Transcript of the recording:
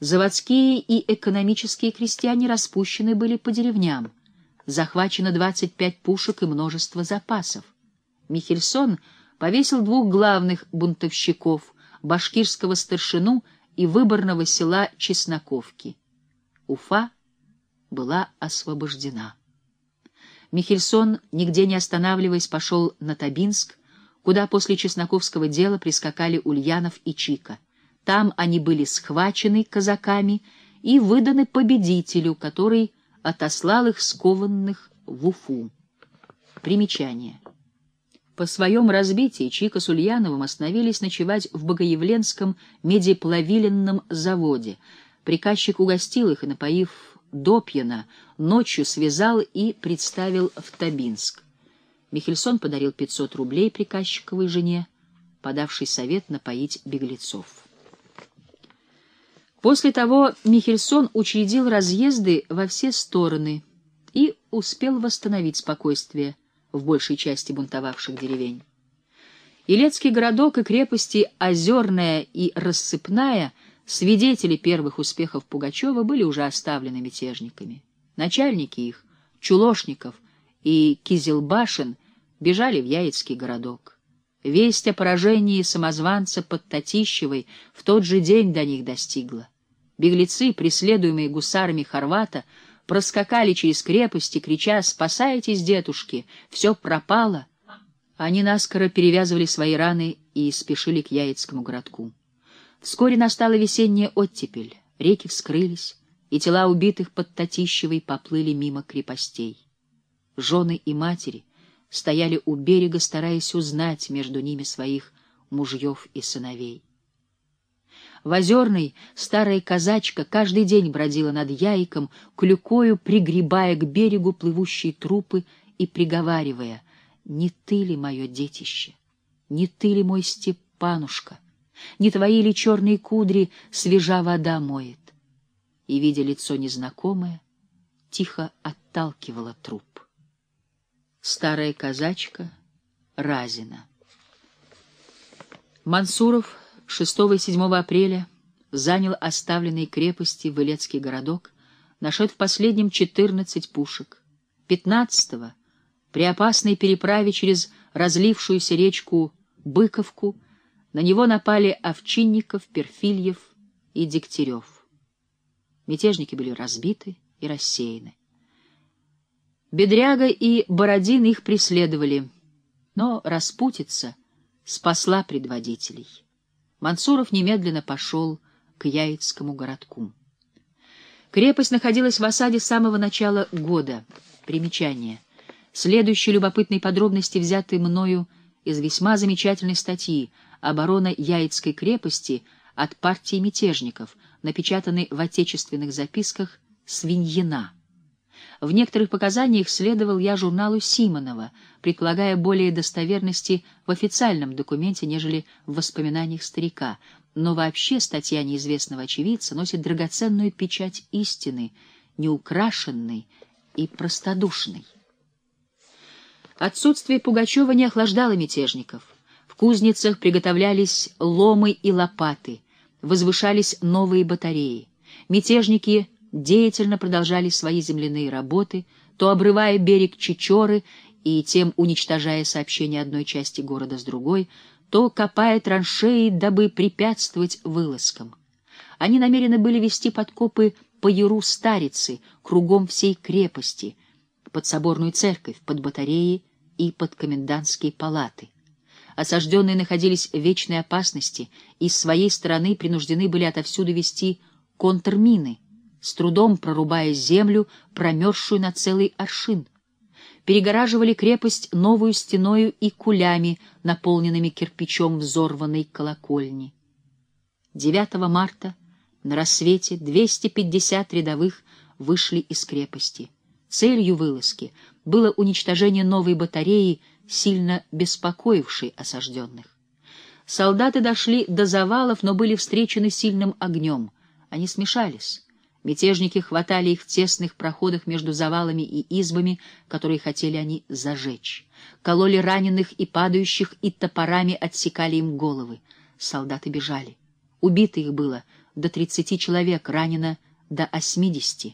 Заводские и экономические крестьяне распущены были по деревням. Захвачено 25 пушек и множество запасов. Михельсон повесил двух главных бунтовщиков, башкирского старшину и выборного села Чесноковки. Уфа была освобождена. Михельсон, нигде не останавливаясь, пошел на Табинск, куда после Чесноковского дела прискакали Ульянов и Чика. Там они были схвачены казаками и выданы победителю, который отослал их скованных в Уфу. Примечание. По своем разбитии Чика с Ульяновым остановились ночевать в Богоявленском медиплавиленном заводе. Приказчик угостил их и, напоив допьяна, ночью связал и представил в Табинск. Михельсон подарил 500 рублей приказчиковой жене, подавший совет напоить беглецов. После того Михельсон учредил разъезды во все стороны и успел восстановить спокойствие в большей части бунтовавших деревень. Илецкий городок и крепости Озерная и Рассыпная — Свидетели первых успехов Пугачева были уже оставлены мятежниками. Начальники их, Чулошников и Кизелбашин, бежали в Яицкий городок. Весть о поражении самозванца под Татищевой в тот же день до них достигла. Беглецы, преследуемые гусарами Хорвата, проскакали через крепости, крича «Спасайтесь, дедушки! Все пропало!» Они наскоро перевязывали свои раны и спешили к Яицкому городку. Вскоре настала весенняя оттепель, реки вскрылись, и тела убитых под Татищевой поплыли мимо крепостей. Жены и матери стояли у берега, стараясь узнать между ними своих мужьев и сыновей. В Озерной старая казачка каждый день бродила над яйком, клюкою пригребая к берегу плывущие трупы и приговаривая «Не ты ли мое детище? Не ты ли мой Степанушка?» Не твои ли черные кудри свежа вода моет? И, видя лицо незнакомое, тихо отталкивала труп. Старая казачка Разина. Мансуров 6 и 7 апреля занял оставленные крепости в Илецкий городок, нашед в последнем 14 пушек. 15-го при опасной переправе через разлившуюся речку Быковку на него напали Овчинников, Перфильев и Дегтярев. Мятежники были разбиты и рассеяны. Бедряга и Бородин их преследовали, но распутица спасла предводителей. Мансуров немедленно пошел к Яицкому городку. Крепость находилась в осаде с самого начала года. Примечание. Следующие любопытные подробности взяты мною из весьма замечательной статьи «Оборона Яицкой крепости от партии мятежников», напечатанной в отечественных записках Свиньина. В некоторых показаниях следовал я журналу Симонова, предполагая более достоверности в официальном документе, нежели в воспоминаниях старика, но вообще статья неизвестного очевидца носит драгоценную печать истины, неукрашенной и простодушной. Отсутствие Пугачева не охлаждало мятежников. В кузницах приготовлялись ломы и лопаты, возвышались новые батареи. Мятежники деятельно продолжали свои земляные работы, то обрывая берег Чечоры и тем уничтожая сообщение одной части города с другой, то копая траншеи, дабы препятствовать вылазкам. Они намерены были вести подкопы по Яру Старицы, кругом всей крепости — под соборную церковь, под батареи и под комендантские палаты. Осажденные находились в вечной опасности и с своей стороны принуждены были отовсюду вести контрмины, с трудом прорубая землю, промерзшую на целый аршин. Перегораживали крепость новую стеною и кулями, наполненными кирпичом взорванной колокольни. 9 марта на рассвете 250 рядовых вышли из крепости — Целью вылазки было уничтожение новой батареи, сильно беспокоившей осажденных. Солдаты дошли до завалов, но были встречены сильным огнем. Они смешались. Мятежники хватали их в тесных проходах между завалами и избами, которые хотели они зажечь. Кололи раненых и падающих и топорами отсекали им головы. Солдаты бежали. Убито их было до 30 человек, ранено до 80.